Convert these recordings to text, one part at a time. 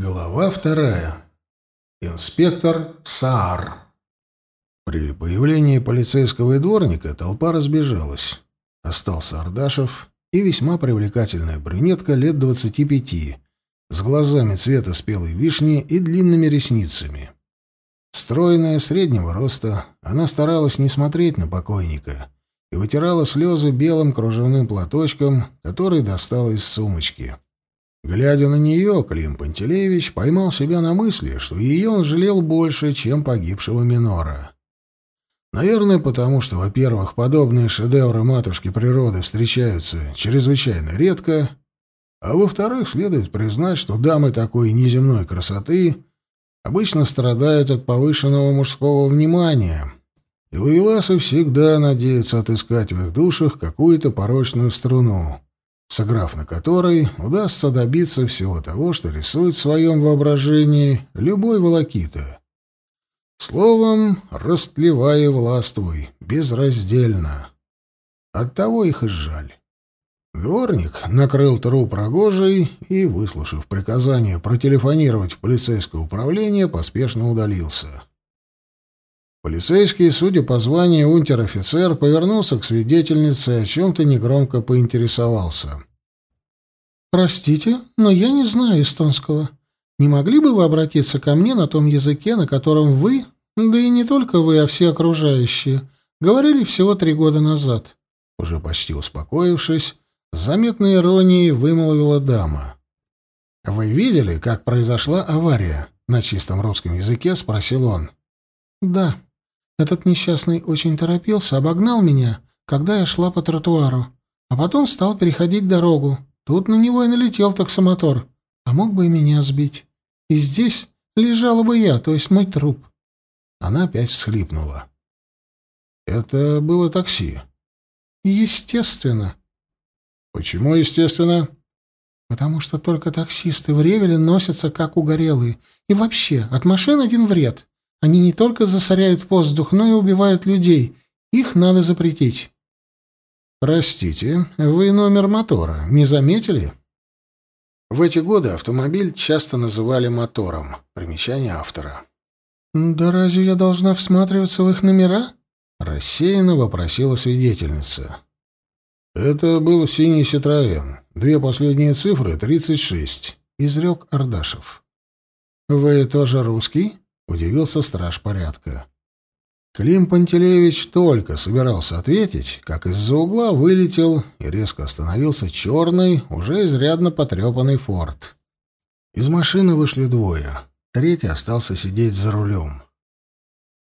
Глава вторая. Инспектор Саар. При появлении полицейского и дворника толпа разбежалась. Остался Ардашев и весьма привлекательная брюнетка лет двадцати пяти, с глазами цвета спелой вишни и длинными ресницами. Стройная, среднего роста, она старалась не смотреть на покойника и вытирала слезы белым кружевным платочком, который достала из сумочки. Глядя на нее, Клим Пантелеевич поймал себя на мысли, что ее он жалел больше, чем погибшего Минора. Наверное, потому что, во-первых, подобные шедевры матушки природы встречаются чрезвычайно редко, а во-вторых, следует признать, что дамы такой неземной красоты обычно страдают от повышенного мужского внимания, и ловеласы всегда надеются отыскать в их душах какую-то порочную струну сыграв на которой, удастся добиться всего того, что рисует в своем воображении любой волокита. Словом, растлевай и властвуй, безраздельно. Оттого их и жаль. Дворник накрыл труп рогожей и, выслушав приказание протелефонировать в полицейское управление, поспешно удалился. Полицейский, судя по званию унтер-офицер, повернулся к свидетельнице и о чем-то негромко поинтересовался. «Простите, но я не знаю эстонского. Не могли бы вы обратиться ко мне на том языке, на котором вы, да и не только вы, а все окружающие, говорили всего три года назад?» Уже почти успокоившись, с заметной иронией вымолвила дама. «Вы видели, как произошла авария?» — на чистом русском языке спросил он. «Да», этот несчастный очень торопился, обогнал меня, когда я шла по тротуару, а потом стал переходить дорогу. Тут на него и налетел таксомотор, а мог бы и меня сбить. И здесь лежала бы я, то есть мой труп. Она опять всхлипнула. Это было такси. Естественно. Почему естественно? Потому что только таксисты в Ревеле носятся как угорелые. И вообще, от машин один вред. Они не только засоряют воздух, но и убивают людей. Их надо запретить. Простите, вы номер мотора не заметили? В эти годы автомобиль часто называли мотором. Примечание автора. Да разве я должна всматриваться в их номера? Рассеянно вопросила свидетельница. Это был синий Ситроен. Две последние цифры — тридцать шесть. Изрек Ардашев. Вы тоже русский? Удивился страж порядка. Клим Пантелеевич только собирался ответить, как из-за угла вылетел и резко остановился черный, уже изрядно потрепанный форт. Из машины вышли двое. Третий остался сидеть за рулем.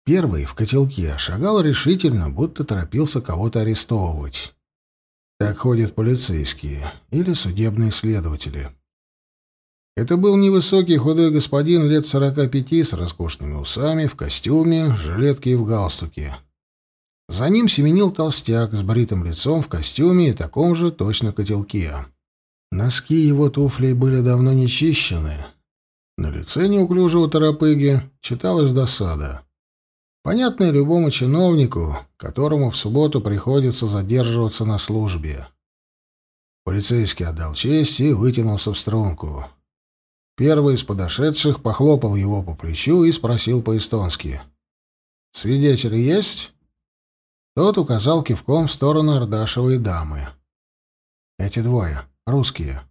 Первый в котелке шагал решительно, будто торопился кого-то арестовывать. Так ходят полицейские или судебные следователи. Это был невысокий худой господин лет сорока пяти с роскошными усами, в костюме, жилетке и в галстуке. За ним семенил толстяк с бритым лицом в костюме и таком же точно котелке. Носки его туфлей были давно не чищены. На лице неуклюжего торопыги читалась досада. Понятная любому чиновнику, которому в субботу приходится задерживаться на службе. Полицейский отдал честь и вытянулся в струнку. Первый из подошедших похлопал его по плечу и спросил по-эстонски. «Свидетели есть?» Тот указал кивком в сторону Ардашевой дамы. «Эти двое. Русские».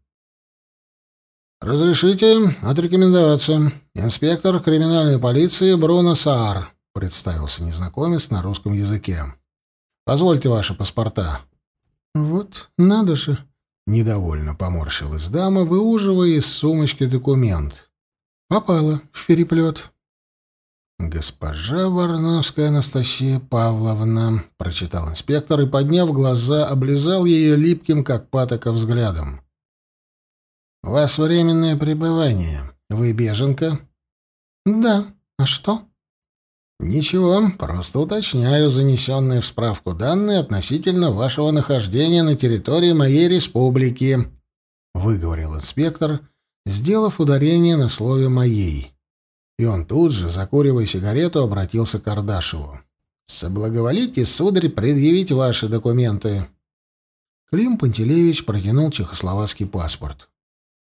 «Разрешите отрекомендоваться. Инспектор криминальной полиции Бруно Саар», — представился незнакомец на русском языке. «Позвольте ваши паспорта». «Вот, надо же», Недовольно поморщилась дама, выуживая из сумочки документ. Попала в переплет. «Госпожа Варновская Анастасия Павловна», — прочитал инспектор и, подняв глаза, облизал ее липким, как патока, взглядом. «У вас временное пребывание. Вы беженка?» «Да. А что?» «Ничего, просто уточняю занесенные в справку данные относительно вашего нахождения на территории моей республики», — выговорил инспектор, сделав ударение на слове «моей». И он тут же, закуривая сигарету, обратился к Ардашеву. «Соблаговолите, сударь, предъявить ваши документы». Клим Пантелеевич протянул чехословацкий паспорт.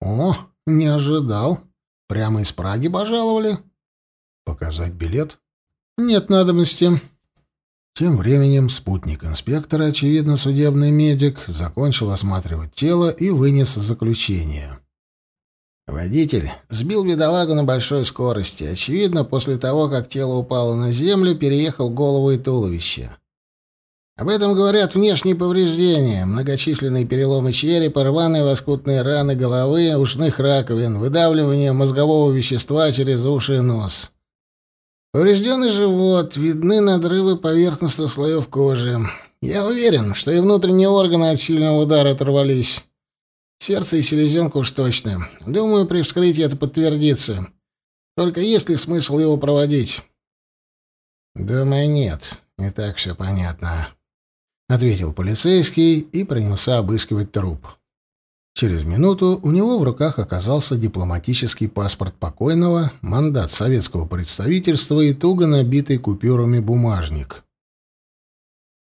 «О, не ожидал. Прямо из Праги пожаловали?» «Показать билет?» «Нет надобности». Тем временем спутник инспектора, очевидно, судебный медик, закончил осматривать тело и вынес заключение. Водитель сбил бедолагу на большой скорости. Очевидно, после того, как тело упало на землю, переехал голову и туловище. Об этом говорят внешние повреждения, многочисленные переломы черепа, рваные лоскутные раны головы, ушных раковин, выдавливание мозгового вещества через уши и нос. Поврежденный живот, видны надрывы поверхностных слоев кожи. Я уверен, что и внутренние органы от сильного удара оторвались. Сердце и селезенка уж точно. Думаю, при вскрытии это подтвердится. Только есть ли смысл его проводить? Думаю, нет. Не так все понятно. Ответил полицейский и принялся обыскивать труп. Через минуту у него в руках оказался дипломатический паспорт покойного, мандат советского представительства и туго набитый купюрами бумажник.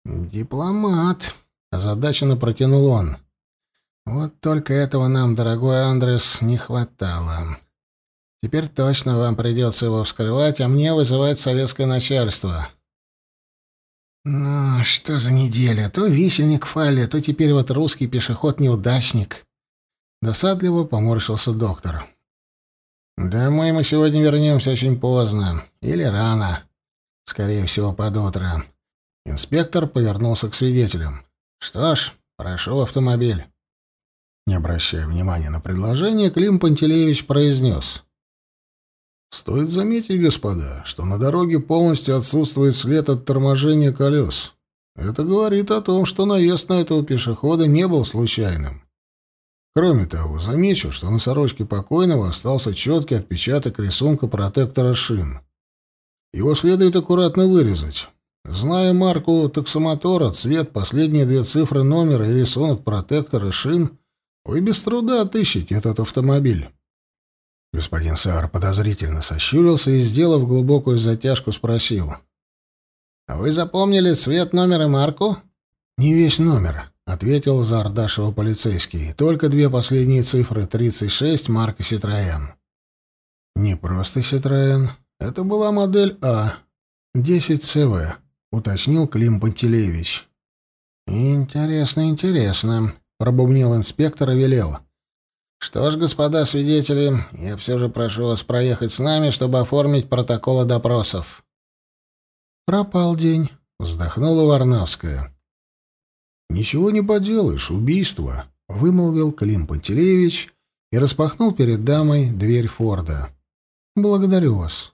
«Дипломат», — озадаченно протянул он. «Вот только этого нам, дорогой Андрес, не хватало. Теперь точно вам придется его вскрывать, а мне вызывать советское начальство». «Ну, что за неделя? То висельник Фалли, то теперь вот русский пешеход-неудачник». Досадливо поморщился доктор. «Домой мы сегодня вернемся очень поздно. Или рано. Скорее всего, под утро». Инспектор повернулся к свидетелям. «Что ж, прошу в автомобиль». Не обращая внимания на предложение, Клим Пантелеевич произнес. «Стоит заметить, господа, что на дороге полностью отсутствует след от торможения колес. Это говорит о том, что наезд на этого пешехода не был случайным. Кроме того, замечу, что на сорочке покойного остался четкий отпечаток рисунка протектора шин. Его следует аккуратно вырезать. Зная марку таксомотора, цвет, последние две цифры номера и рисунок протектора шин, вы без труда отыщете этот автомобиль. Господин Саар подозрительно сощурился и, сделав глубокую затяжку, спросил. «А вы запомнили цвет, номер и марку?» «Не весь номер», — ответил за полицейский. «Только две последние цифры — 36, марка «Ситроен». «Не просто «Ситроен». Это была модель А, 10ЦВ», — уточнил Клим Пантелеевич. «Интересно, интересно», — пробубнил инспектор и велел. «Что ж, господа свидетели, я все же прошу вас проехать с нами, чтобы оформить протоколы допросов». «Пропал день», — вздохнула Варнавская. «Ничего не поделаешь, убийство», — вымолвил Клим Пантелеевич и распахнул перед дамой дверь Форда. «Благодарю вас».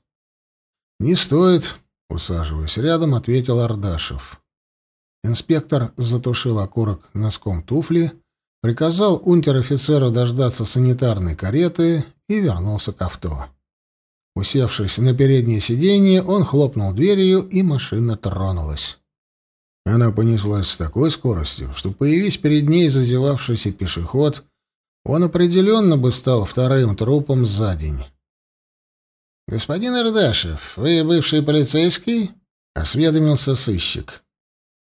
«Не стоит», — усаживаясь рядом, ответил Ардашев. Инспектор затушил окурок носком туфли, приказал унтер-офицеру дождаться санитарной кареты и вернулся к авто. Усевшись на переднее сиденье, он хлопнул дверью, и машина тронулась. Она понеслась с такой скоростью, что, появись перед ней зазевавшийся пешеход, он определенно бы стал вторым трупом за день. «Господин Ардашев, вы бывший полицейский?» — осведомился сыщик.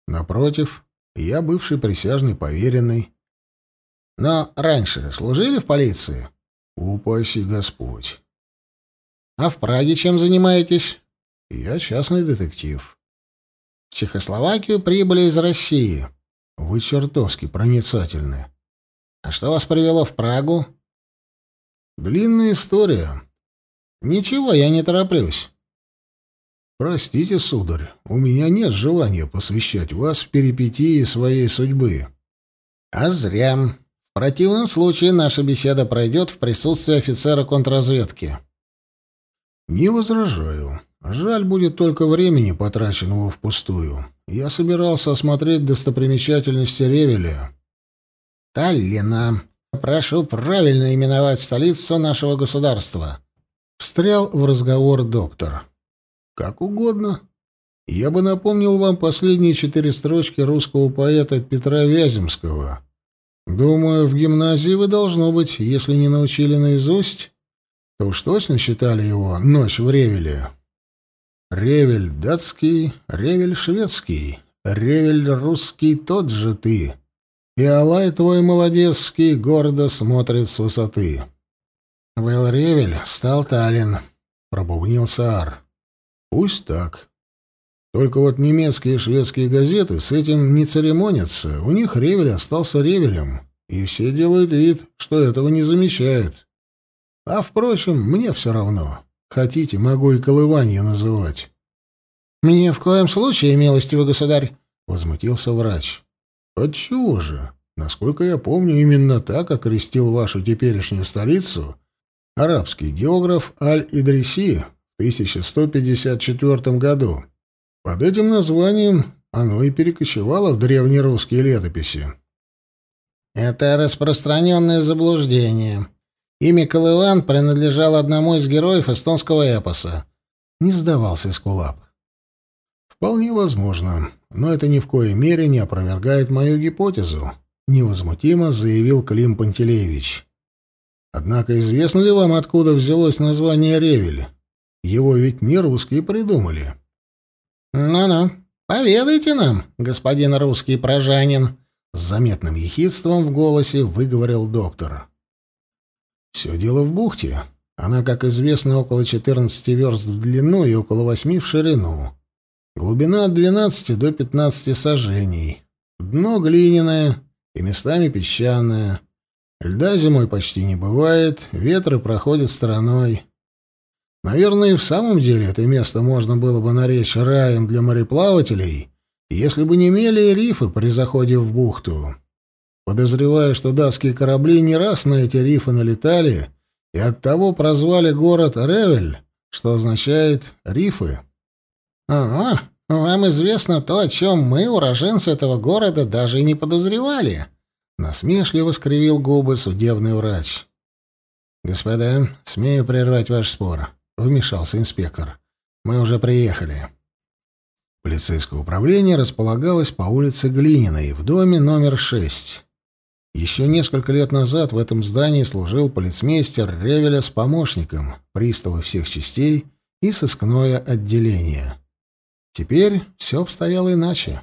«Напротив, я бывший присяжный поверенный». «Но раньше служили в полиции?» «Упаси Господь». «А в Праге чем занимаетесь?» «Я частный детектив». В Чехословакию прибыли из России. Вы чертовски проницательны. А что вас привело в Прагу? Длинная история. Ничего, я не тороплюсь. Простите, сударь, у меня нет желания посвящать вас в перипетии своей судьбы. А зря. В противном случае наша беседа пройдет в присутствии офицера контрразведки. Не возражаю. Жаль будет только времени, потраченного впустую. Я собирался осмотреть достопримечательности Ревеля. Таллина. Прошу правильно именовать столицу нашего государства. Встрял в разговор доктор. Как угодно. Я бы напомнил вам последние четыре строчки русского поэта Петра Вяземского. Думаю, в гимназии вы, должно быть, если не научили наизусть, то уж точно читали его «Ночь в Ревеле». Ревель датский, ревель шведский, ревель русский тот же ты. И Алай твой молодецкий гордо смотрит с высоты. Был Ревель, стал Таллин, — пробубнил Саар. Пусть так. Только вот немецкие и шведские газеты с этим не церемонятся. У них Ревель остался Ревелем, и все делают вид, что этого не замечают. А, впрочем, мне все равно. Хотите, могу и колыванью называть. — Мне в коем случае, милостивый государь, — возмутился врач. — Отчего же? Насколько я помню, именно так окрестил вашу теперешнюю столицу арабский географ Аль-Идриси в 1154 году. Под этим названием оно и перекочевало в древнерусские летописи. Это распространенное заблуждение. Имя Колыван принадлежало одному из героев эстонского эпоса. Не сдавался Эскулап. Вполне возможно, но это ни в коей мере не опровергает мою гипотезу невозмутимо заявил Клим Пантелеевич. Однако известно ли вам, откуда взялось название Ревель? Его ведь не русские придумали. Ну-ну, поведайте нам, господин русский прожанин, с заметным ехидством в голосе выговорил доктор. Все дело в бухте. Она, как известно, около 14 верст в длину и около 8 в ширину. Глубина от 12 до 15 сажений. Дно глиняное, и местами песчаная. Льда зимой почти не бывает, ветры проходят стороной. Наверное, и в самом деле это место можно было бы наречь раем для мореплавателей, если бы не мели и рифы при заходе в бухту. Подозреваю, что датские корабли не раз на эти рифы налетали и оттого прозвали город Ревель, что означает «рифы». «Ага, вам известно то, о чем мы, уроженцы этого города, даже и не подозревали. Насмешливо скривил губы судебный врач. Господа, смею прервать ваш спор, вмешался инспектор. Мы уже приехали. Полицейское управление располагалось по улице Глининой, в доме номер 6. Еще несколько лет назад в этом здании служил полицмейстер Ревеля с помощником, приставы всех частей и сыскное отделение. Теперь все обстояло иначе.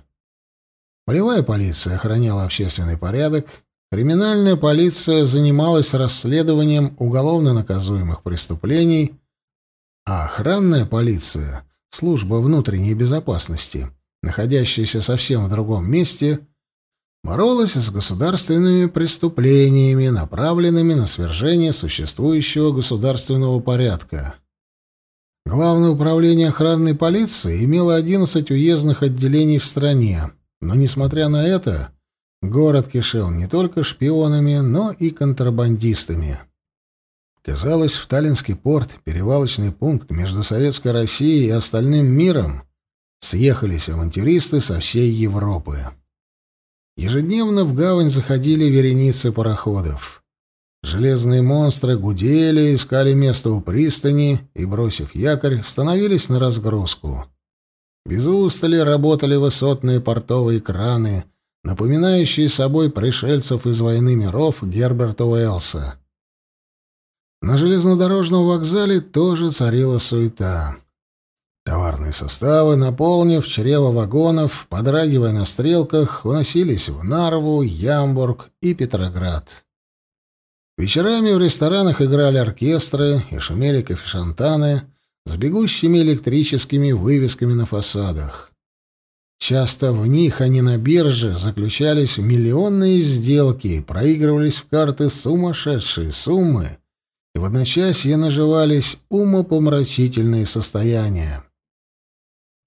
Полевая полиция охраняла общественный порядок, криминальная полиция занималась расследованием уголовно наказуемых преступлений, а охранная полиция, служба внутренней безопасности, находящаяся совсем в другом месте, боролась с государственными преступлениями, направленными на свержение существующего государственного порядка. Главное управление охранной полиции имело 11 уездных отделений в стране, но, несмотря на это, город кишел не только шпионами, но и контрабандистами. Казалось, в Таллинский порт, перевалочный пункт между Советской Россией и остальным миром, съехались авантюристы со всей Европы. Ежедневно в гавань заходили вереницы пароходов. Железные монстры гудели, искали место у пристани и, бросив якорь, становились на разгрузку. Без устали работали высотные портовые краны, напоминающие собой пришельцев из «Войны миров» Герберта Уэллса. На железнодорожном вокзале тоже царила суета. Товарные составы, наполнив чрево вагонов, подрагивая на стрелках, уносились в Нарву, Ямбург и Петроград. Вечерами в ресторанах играли оркестры и шумели кофешантаны с бегущими электрическими вывесками на фасадах. Часто в них, а не на бирже, заключались миллионные сделки, проигрывались в карты сумасшедшие суммы, и в одночасье наживались умопомрачительные состояния.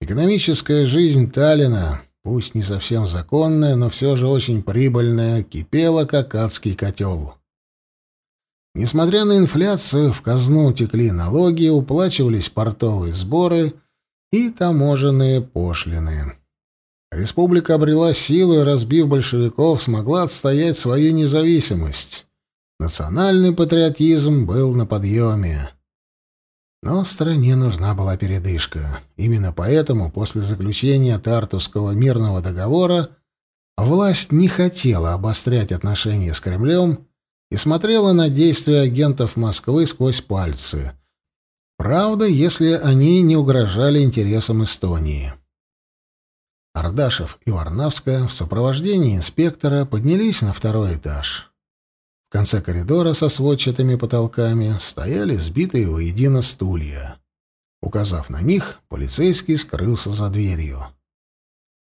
Экономическая жизнь Таллина, пусть не совсем законная, но все же очень прибыльная, кипела, как адский котел. Несмотря на инфляцию, в казну текли налоги, уплачивались портовые сборы и таможенные пошлины. Республика обрела силу и, разбив большевиков, смогла отстоять свою независимость. Национальный патриотизм был на подъеме. Но стране нужна была передышка. Именно поэтому после заключения Тартусского мирного договора власть не хотела обострять отношения с Кремлем и смотрела на действия агентов Москвы сквозь пальцы. Правда, если они не угрожали интересам Эстонии. Ардашев и Варнавская в сопровождении инспектора поднялись на второй этаж. В конце коридора со сводчатыми потолками стояли сбитые воедино стулья. Указав на них, полицейский скрылся за дверью.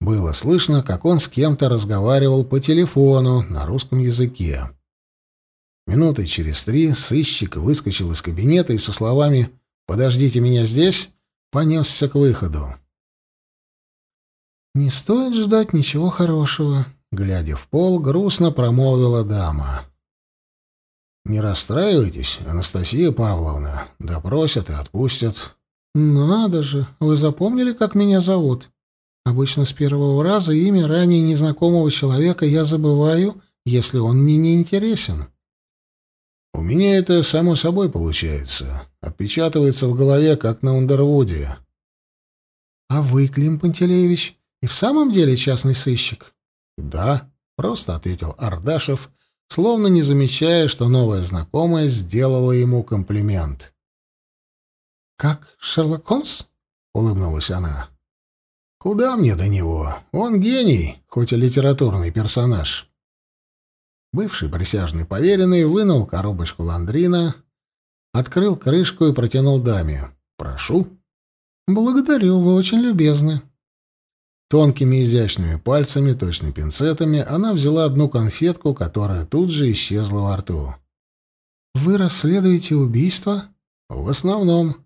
Было слышно, как он с кем-то разговаривал по телефону на русском языке. Минуты через три сыщик выскочил из кабинета и со словами «Подождите меня здесь» понесся к выходу. «Не стоит ждать ничего хорошего», — глядя в пол, грустно промолвила дама. «Не расстраивайтесь, Анастасия Павловна. Допросят и отпустят». «Надо же! Вы запомнили, как меня зовут? Обычно с первого раза имя ранее незнакомого человека я забываю, если он мне не интересен». «У меня это само собой получается. Отпечатывается в голове, как на Ундервуде». «А вы, Клим Пантелеевич, и в самом деле частный сыщик?» «Да», — просто ответил Ардашев, словно не замечая, что новая знакомая сделала ему комплимент. «Как Шерлок Холмс?» — улыбнулась она. «Куда мне до него? Он гений, хоть и литературный персонаж». Бывший присяжный поверенный вынул коробочку ландрина, открыл крышку и протянул даме. «Прошу». «Благодарю, вы очень любезны». Тонкими изящными пальцами, точно пинцетами, она взяла одну конфетку, которая тут же исчезла во рту. «Вы расследуете убийство?» «В основном».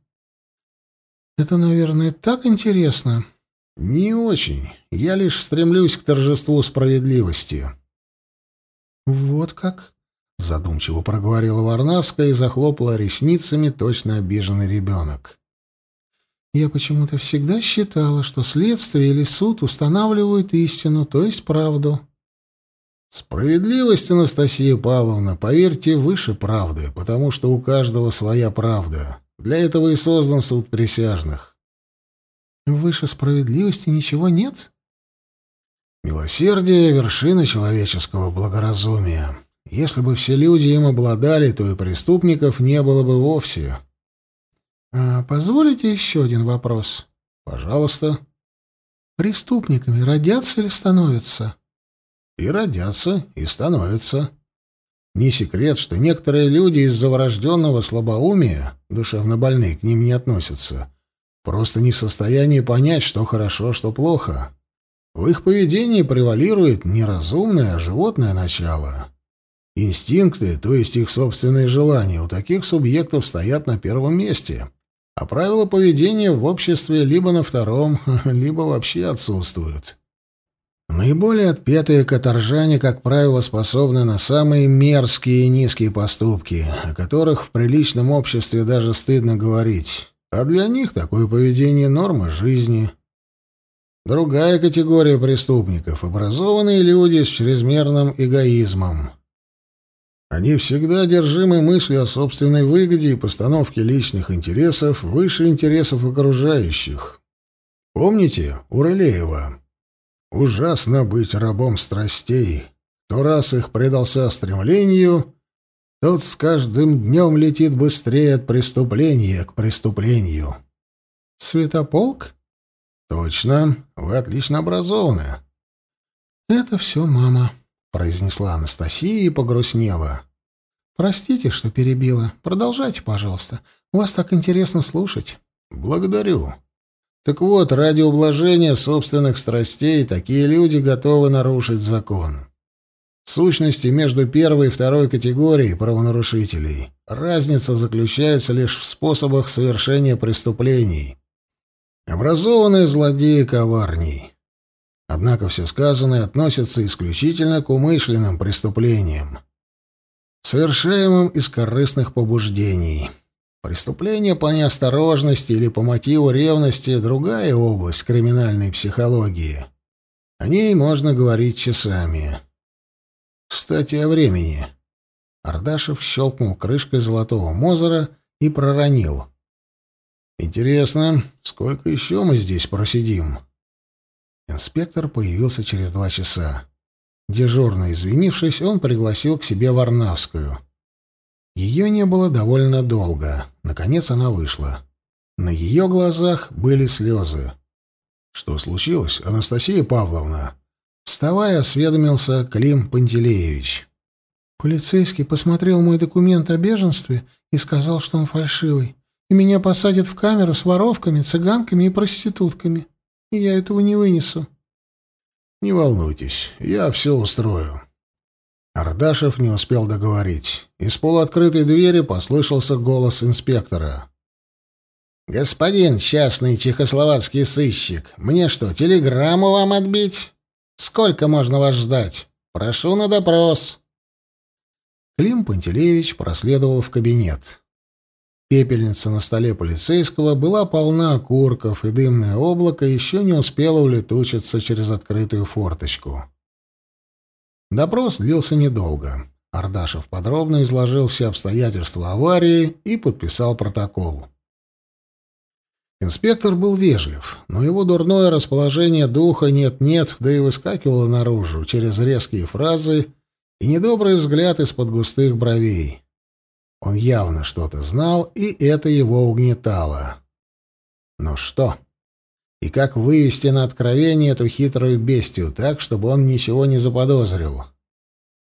«Это, наверное, так интересно». «Не очень. Я лишь стремлюсь к торжеству справедливости». «Вот как?» — задумчиво проговорила Варнавская и захлопала ресницами точно обиженный ребенок. Я почему-то всегда считала, что следствие или суд устанавливают истину, то есть правду. Справедливость, Анастасия Павловна, поверьте, выше правды, потому что у каждого своя правда. Для этого и создан суд присяжных. Выше справедливости ничего нет? Милосердие — вершина человеческого благоразумия. Если бы все люди им обладали, то и преступников не было бы вовсе. А позволите еще один вопрос? Пожалуйста. Преступниками родятся или становятся? И родятся, и становятся. Не секрет, что некоторые люди из-за врожденного слабоумия, душевно больные к ним не относятся, просто не в состоянии понять, что хорошо, что плохо. В их поведении превалирует не разумное, а животное начало. Инстинкты, то есть их собственные желания, у таких субъектов стоят на первом месте а правила поведения в обществе либо на втором, либо вообще отсутствуют. Наиболее отпетые каторжане, как правило, способны на самые мерзкие и низкие поступки, о которых в приличном обществе даже стыдно говорить. А для них такое поведение — норма жизни. Другая категория преступников — образованные люди с чрезмерным эгоизмом. Они всегда одержимы мыслью о собственной выгоде и постановке личных интересов выше интересов окружающих. Помните у Рылеева? «Ужасно быть рабом страстей. Кто раз их предался стремлению, тот с каждым днем летит быстрее от преступления к преступлению». «Светополк?» «Точно. Вы отлично образованы». «Это все мама», произнесла Анастасия и погрустнела. Простите, что перебила. Продолжайте, пожалуйста. Вас так интересно слушать. Благодарю. Так вот, ради ублажения собственных страстей такие люди готовы нарушить закон. В сущности, между первой и второй категорией правонарушителей разница заключается лишь в способах совершения преступлений. Образованные злодеи коварней. Однако все сказанное относится исключительно к умышленным преступлениям, совершаемым из корыстных побуждений. Преступление по неосторожности или по мотиву ревности — другая область криминальной психологии. О ней можно говорить часами. Кстати, о времени. Ардашев щелкнул крышкой золотого Мозера и проронил. «Интересно, сколько еще мы здесь просидим?» Инспектор появился через два часа. Дежурно извинившись, он пригласил к себе Варнавскую. Ее не было довольно долго. Наконец она вышла. На ее глазах были слезы. «Что случилось, Анастасия Павловна?» Вставая, осведомился Клим Пантелеевич. Полицейский посмотрел мой документ о беженстве и сказал, что он фальшивый, и меня посадят в камеру с воровками, цыганками и проститутками. Я этого не вынесу. Не волнуйтесь, я все устрою. Ардашев не успел договорить. Из полуоткрытой двери послышался голос инспектора. «Господин частный чехословацкий сыщик, мне что, телеграмму вам отбить? Сколько можно вас ждать? Прошу на допрос». Клим Пантелеевич проследовал в кабинет. Пепельница на столе полицейского была полна окурков, и дымное облако еще не успело улетучиться через открытую форточку. Допрос длился недолго. Ардашев подробно изложил все обстоятельства аварии и подписал протокол. Инспектор был вежлив, но его дурное расположение духа нет-нет, да и выскакивало наружу через резкие фразы и недобрый взгляд из-под густых бровей. Он явно что-то знал, и это его угнетало. Но что? и как вывести на откровение эту хитрую бестию так, чтобы он ничего не заподозрил.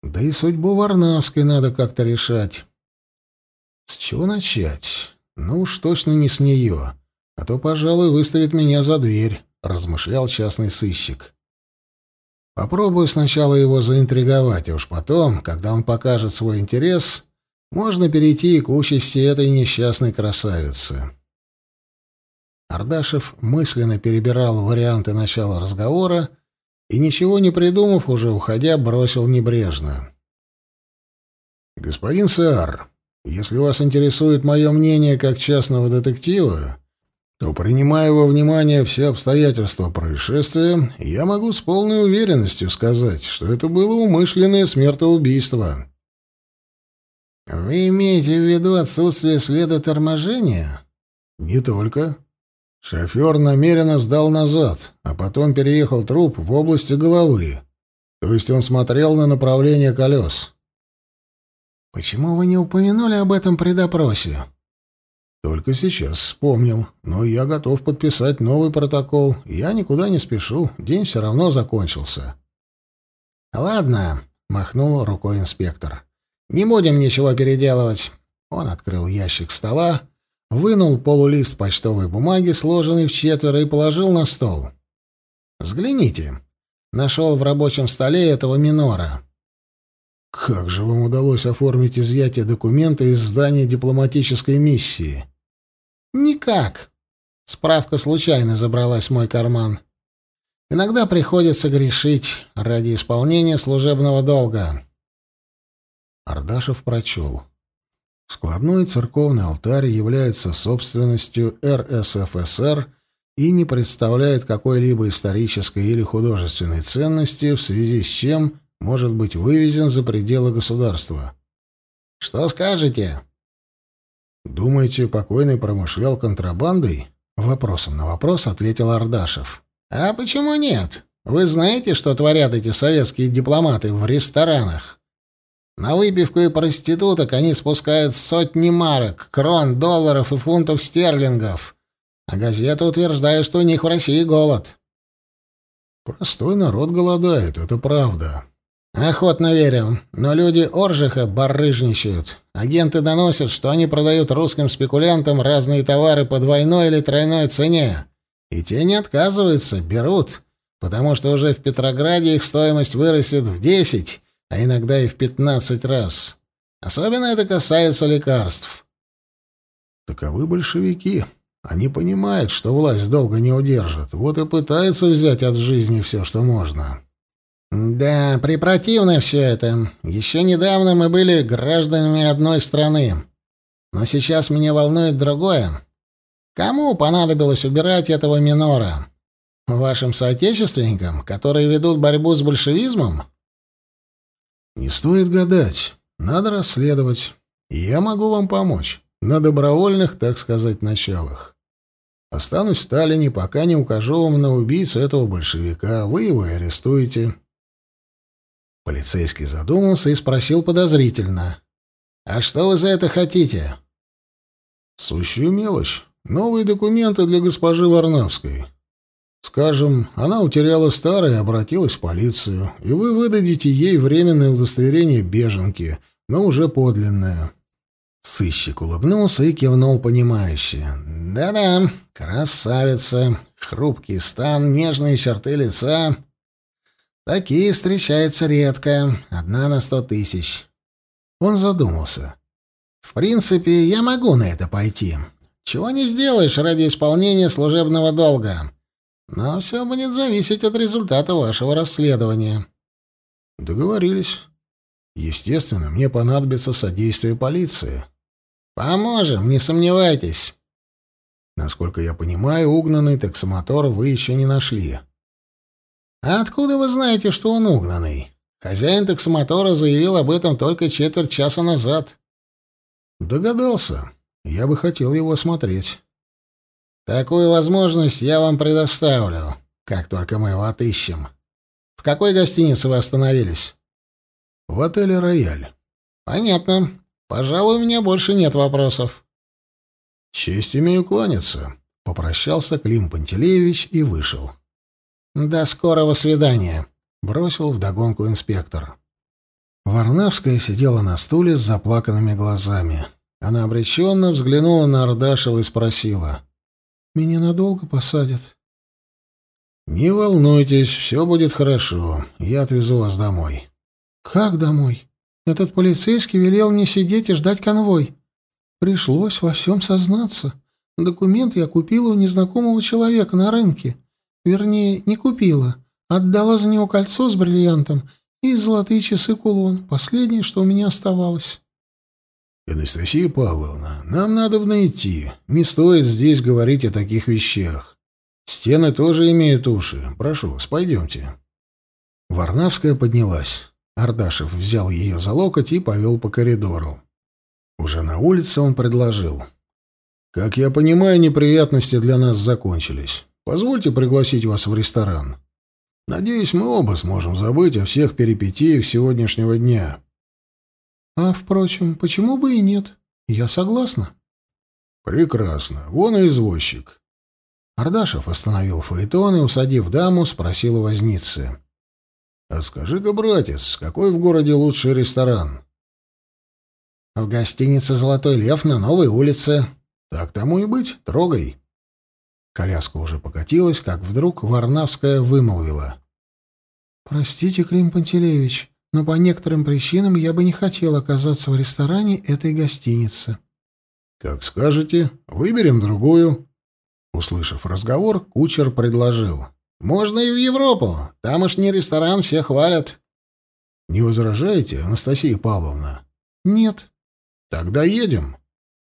Да и судьбу Варнавской надо как-то решать. С чего начать? Ну уж точно не с нее, а то, пожалуй, выставит меня за дверь, размышлял частный сыщик. Попробую сначала его заинтриговать, а уж потом, когда он покажет свой интерес, можно перейти к участи этой несчастной красавицы. Ардашев мысленно перебирал варианты начала разговора и, ничего не придумав, уже уходя, бросил небрежно. «Господин Саар, если вас интересует мое мнение как частного детектива, то, принимая во внимание все обстоятельства происшествия, я могу с полной уверенностью сказать, что это было умышленное смертоубийство». «Вы имеете в виду отсутствие следа торможения?» «Не только. Шофер намеренно сдал назад, а потом переехал труп в области головы. То есть он смотрел на направление колес. «Почему вы не упомянули об этом при допросе?» «Только сейчас вспомнил. Но я готов подписать новый протокол. Я никуда не спешу. День все равно закончился». «Ладно», — махнул рукой инспектор. «Не будем ничего переделывать». Он открыл ящик стола, вынул полулист почтовой бумаги, сложенный в четверо, и положил на стол. «Взгляните. Нашел в рабочем столе этого минора». «Как же вам удалось оформить изъятие документа из здания дипломатической миссии?» «Никак. Справка случайно забралась в мой карман. Иногда приходится грешить ради исполнения служебного долга». Ардашев прочел. Складной церковный алтарь является собственностью РСФСР и не представляет какой-либо исторической или художественной ценности, в связи с чем может быть вывезен за пределы государства. Что скажете? Думаете, покойный промышлял контрабандой? Вопросом на вопрос ответил Ардашев. А почему нет? Вы знаете, что творят эти советские дипломаты в ресторанах? На выпивку и проституток они спускают сотни марок, крон, долларов и фунтов стерлингов. А газеты утверждают, что у них в России голод. Простой народ голодает, это правда. Охотно верю, но люди Оржиха барыжничают. Агенты доносят, что они продают русским спекулянтам разные товары по двойной или тройной цене. И те не отказываются, берут, потому что уже в Петрограде их стоимость вырастет в десять, а иногда и в пятнадцать раз. Особенно это касается лекарств. Таковы большевики. Они понимают, что власть долго не удержит, вот и пытаются взять от жизни все, что можно. Да, препротивно все это. Еще недавно мы были гражданами одной страны. Но сейчас меня волнует другое. Кому понадобилось убирать этого минора? Вашим соотечественникам, которые ведут борьбу с большевизмом? Не стоит гадать. Надо расследовать. Я могу вам помочь. На добровольных, так сказать, началах. Останусь в Таллине, пока не укажу вам на убийцу этого большевика. Вы его и арестуете. Полицейский задумался и спросил подозрительно. «А что вы за это хотите?» «Сущую мелочь. Новые документы для госпожи Варнавской. Скажем, она утеряла старое обратилась в полицию, и вы выдадите ей временное удостоверение беженки, но уже подлинное. Сыщик улыбнулся и кивнул понимающе. «Да-да, красавица, хрупкий стан, нежные черты лица. Такие встречаются редко, одна на сто тысяч». Он задумался. «В принципе, я могу на это пойти. Чего не сделаешь ради исполнения служебного долга. Но все будет зависеть от результата вашего расследования». «Договорились. Естественно, мне понадобится содействие полиции». Поможем, не сомневайтесь. Насколько я понимаю, угнанный таксомотор вы еще не нашли. А откуда вы знаете, что он угнанный? Хозяин таксомотора заявил об этом только четверть часа назад. Догадался. Я бы хотел его осмотреть. Такую возможность я вам предоставлю, как только мы его отыщем. В какой гостинице вы остановились? В отеле «Рояль». Понятно. Пожалуй, у меня больше нет вопросов. Честь имею кланяться, попрощался Клим Пантелеевич и вышел. До скорого свидания, бросил вдогонку инспектор. Варнавская сидела на стуле с заплаканными глазами. Она обреченно взглянула на Ардашева и спросила. «Меня надолго посадят?» «Не волнуйтесь, все будет хорошо. Я отвезу вас домой». «Как домой?» Этот полицейский велел мне сидеть и ждать конвой. Пришлось во всем сознаться. Документ я купила у незнакомого человека на рынке. Вернее, не купила. Отдала за него кольцо с бриллиантом и золотые часы-кулон. Последнее, что у меня оставалось. «Анастасия Павловна, нам надо найти. Не стоит здесь говорить о таких вещах. Стены тоже имеют уши. Прошу вас, пойдемте». Варнавская поднялась. Ардашев взял ее за локоть и повел по коридору. Уже на улице он предложил. «Как я понимаю, неприятности для нас закончились. Позвольте пригласить вас в ресторан. Надеюсь, мы оба сможем забыть о всех перипетиях сегодняшнего дня». «А, впрочем, почему бы и нет? Я согласна». «Прекрасно. Вон и извозчик». Ардашев остановил фаэтон и, усадив даму, спросил у возницы. А скажи-ка, братец, какой в городе лучший ресторан? В гостинице «Золотой лев» на Новой улице. Так тому и быть, трогай. Коляска уже покатилась, как вдруг Варнавская вымолвила. «Простите, Клим Пантелеевич, но по некоторым причинам я бы не хотел оказаться в ресторане этой гостиницы». «Как скажете, выберем другую». Услышав разговор, кучер предложил. Можно и в Европу. Тамошний ресторан все хвалят. Не возражаете, Анастасия Павловна? Нет. Тогда едем.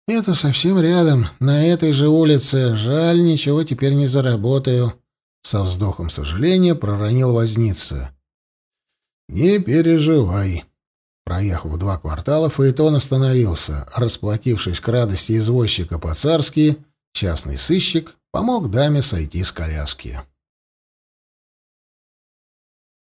Это совсем рядом, на этой же улице. Жаль, ничего теперь не заработаю. Со вздохом сожаления проронил возница. Не переживай. Проехав два квартала, Фаэтон остановился. Расплатившись к радости извозчика по-царски, частный сыщик помог даме сойти с коляски.